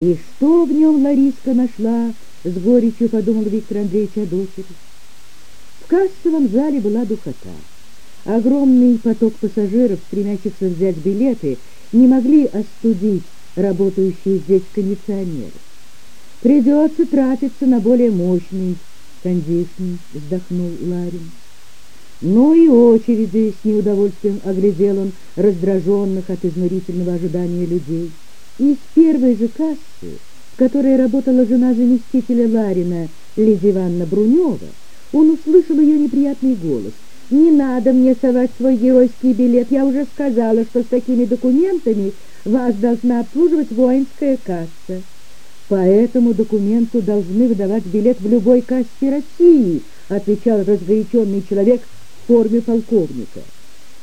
И что в нем Лариска нашла, с горечью подумал Виктор Андреевич дочери. В кассовом зале была духота. Огромный поток пассажиров, стремящихся взять билеты, не могли остудить работающие здесь кондиционеры. Придется тратиться на более мощный кондишн, вздохнул Ларин. Ну и очереди с неудовольствием оглядел он раздраженных от изнурительного ожидания людей. Из первой же кассы, в которой работала жена заместителя Ларина, Лидия Ивановна Брунева, он услышал ее неприятный голос. «Не надо мне совать свой геройский билет. Я уже сказала, что с такими документами вас должна обслуживать воинская касса. По этому документу должны выдавать билет в любой кассе России», отвечал разгоряченный человек в форме полковника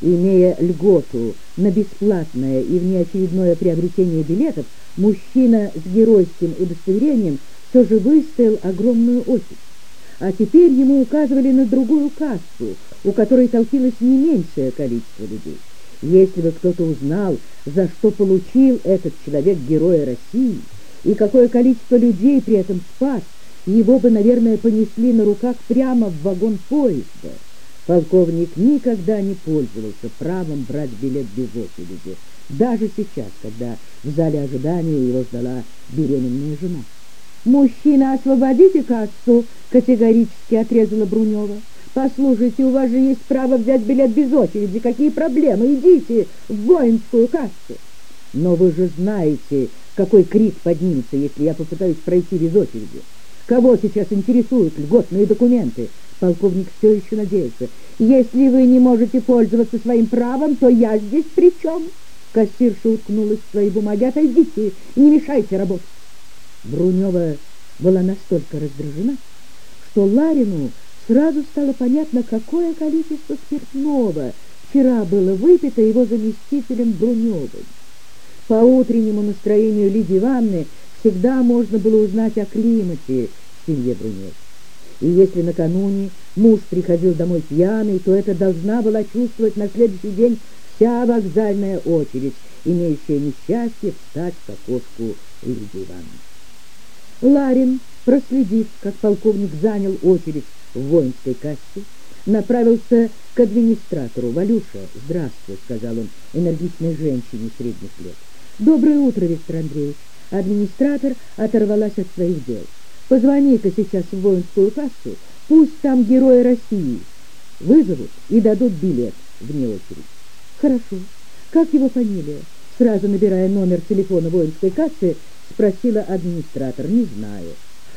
имея льготу на бесплатное и внеочередное приобретение билетов, мужчина с геройским удостоверением все же выстоял огромную очередь. А теперь ему указывали на другую кассу, у которой толпилось не меньшее количество людей. Если бы кто-то узнал, за что получил этот человек Героя России, и какое количество людей при этом спас, его бы, наверное, понесли на руках прямо в вагон поезда. Полковник никогда не пользовался правом брать билет без очереди, даже сейчас, когда в зале ожидания его ждала беременная жена. «Мужчина, освободите кассу!» — категорически отрезала Брунева. «Послушайте, у вас же есть право взять билет без очереди. Какие проблемы? Идите в воинскую кассу!» «Но вы же знаете, какой крик поднимется, если я попытаюсь пройти без очереди. Кого сейчас интересуют льготные документы?» Полковник все еще надеялся. «Если вы не можете пользоваться своим правом, то я здесь при чем?» Кассирша уткнулась в свои бумаги. «Отойдите, не мешайте работать!» Брунева была настолько раздражена, что Ларину сразу стало понятно, какое количество спиртного вчера было выпито его заместителем Бруневой. По утреннему настроению Лидии Ивановны всегда можно было узнать о климате в семье Бруневой. И если накануне муж приходил домой пьяный, то это должна была чувствовать на следующий день вся вокзальная очередь, имеющая несчастье встать к окошку Лидии Ивановны. Ларин, проследив, как полковник занял очередь в воинской кассе, направился к администратору. «Валюша, здравствуй», — сказал он энергичной женщине средних лет. «Доброе утро, Виктор Андреевич». Администратор оторвалась от своих дел. Позвони-ка сейчас в воинскую кассу, пусть там герои России вызовут и дадут билет вне очередь. Хорошо. Как его фамилия? Сразу набирая номер телефона воинской кассы, спросила администратор. Не знаю.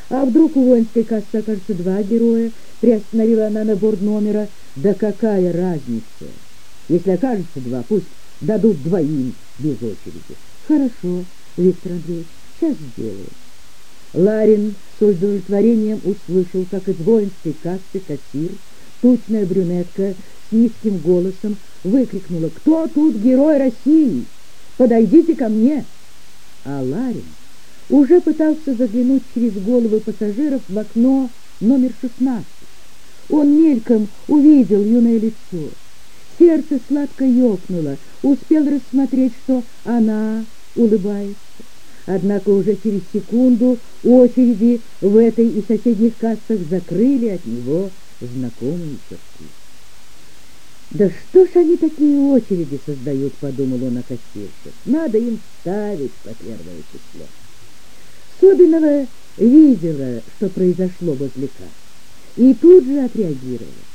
А вдруг у воинской кассы окажется два героя? Приостановила она на борт номера. Да какая разница? Если окажется два, пусть дадут двоим без очереди. Хорошо, Виктор Андреевич, сейчас сделаю. Ларин с удовлетворением услышал, как из воинской кассы кассир, тучная брюнетка с низким голосом выкрикнула «Кто тут герой России? Подойдите ко мне!» А Ларин уже пытался заглянуть через головы пассажиров в окно номер 16. Он мельком увидел юное лицо. Сердце сладко ёкнуло, успел рассмотреть, что она улыбается. Однако уже через секунду очереди в этой и соседних кассах закрыли от него знакомые черты. «Да что ж они такие очереди создают?» — подумал он о кассирше. «Надо им ставить по первое число». Собинова видела, что произошло возле касс, и тут же отреагировала.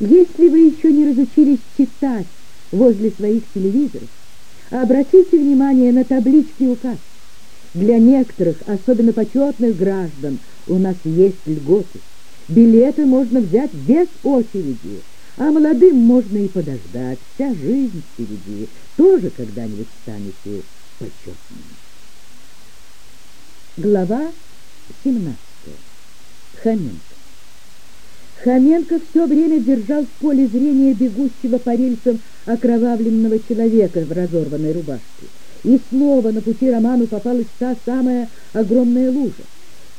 Если вы еще не разучились читать возле своих телевизоров, обратите внимание на таблички у касс. Для некоторых, особенно почетных граждан, у нас есть льготы. Билеты можно взять без очереди, а молодым можно и подождать. Вся жизнь впереди. Тоже когда-нибудь станете почетными. Глава 17. Хоменко. Хоменко все время держал в поле зрения бегущего по рельсам окровавленного человека в разорванной рубашке. И снова на пути Роману попалась та самая огромная лужа.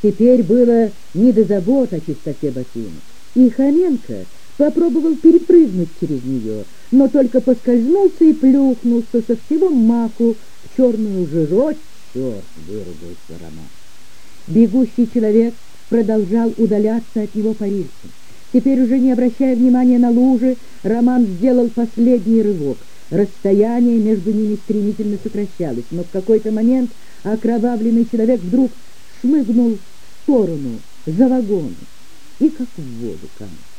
Теперь было не до забот о чистоте ботинок. И Хоменко попробовал перепрыгнуть через нее, но только поскользнулся и плюхнулся со всего маку в черную жирочь черт!» — выругался Роман. Бегущий человек продолжал удаляться от него по рельсу. Теперь уже не обращая внимания на лужи, Роман сделал последний рывок. Расстояние между ними стремительно сокращалось, но в какой-то момент окровавленный человек вдруг шмыгнул в сторону, за вагон, и как в воду канул.